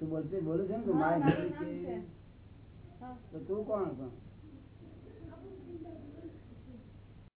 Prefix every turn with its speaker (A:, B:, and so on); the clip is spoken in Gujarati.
A: તું બોલતી બોલું છે ને કે છે. તો તું કોણ પણ